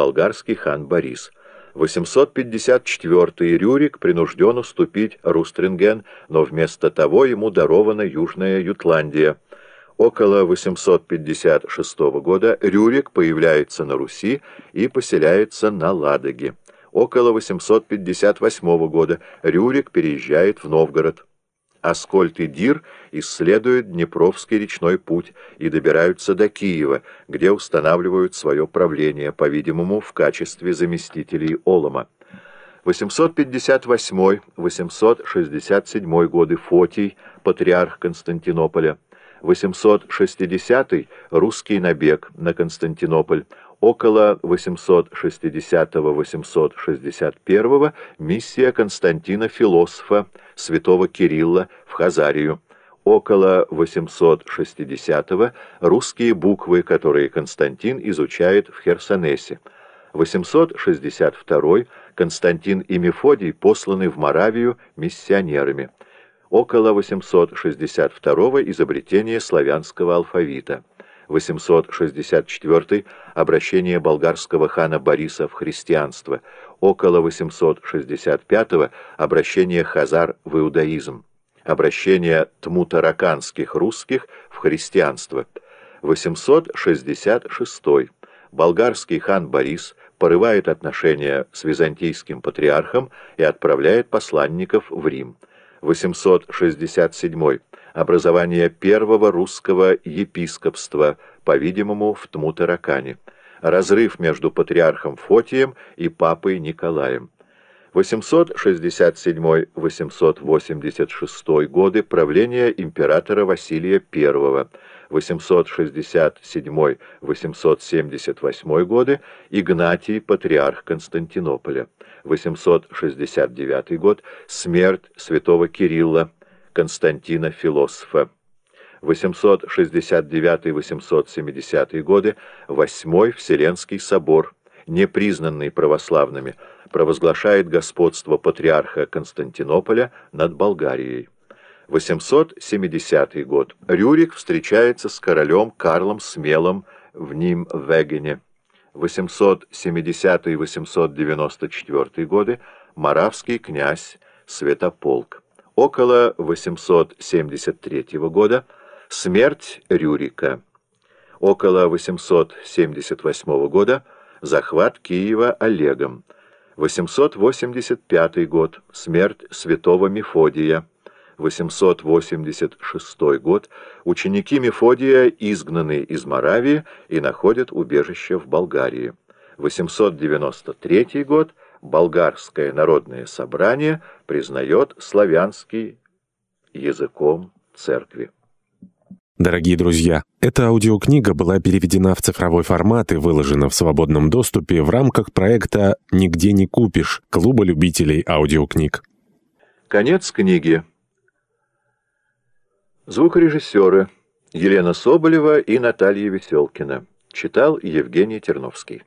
болгарский хан Борис. 854 Рюрик принужден уступить Рустринген, но вместо того ему дарована Южная Ютландия. Около 856 года Рюрик появляется на Руси и поселяется на Ладоге. Около 858 года Рюрик переезжает в Новгород. Аскольд и Дир исследуют Днепровский речной путь и добираются до Киева, где устанавливают свое правление, по-видимому, в качестве заместителей Олома. 858-867 годы Фотий, патриарх Константинополя. 860 русский набег на Константинополь. Около 860-861 миссия Константина Философа, святого Кирилла, в Хазарию. Около 860-го русские буквы, которые Константин изучает в Херсонесе. 862 Константин и Мефодий посланы в Моравию миссионерами. Около 862 изобретение славянского алфавита. 864 обращение болгарского хана Бориса в христианство, около 865 обращение хазар в иудаизм, обращение тмутараканских русских в христианство, 866 болгарский хан Борис порывает отношения с византийским патриархом и отправляет посланников в Рим, 867 образование первого русского епископства, по-видимому, в Тмутаракане, разрыв между патриархом Фотием и папой Николаем. 867-886 годы правления императора Василия I, 867-878 годы Игнатий, патриарх Константинополя, 869 год смерть святого Кирилла, Константина Философа. 869-870 годы, Восьмой Вселенский собор, непризнанный православными, провозглашает господство патриарха Константинополя над Болгарией. 870 год. Рюрик встречается с королем Карлом Смелым в Ним-Вегене. 870-894 годы. Моравский князь Святополк. Около 873 года смерть Рюрика. Около 878 года захват Киева Олегом. 885 год смерть святого Мефодия. 886 год ученики Мефодия изгнаны из Моравии и находят убежище в Болгарии. 893 год Болгарское народное собрание признает славянский языком церкви. Дорогие друзья, эта аудиокнига была переведена в цифровой формат и выложена в свободном доступе в рамках проекта «Нигде не купишь» Клуба любителей аудиокниг. Конец книги. Звукорежиссеры Елена Соболева и Наталья Веселкина. Читал Евгений Терновский.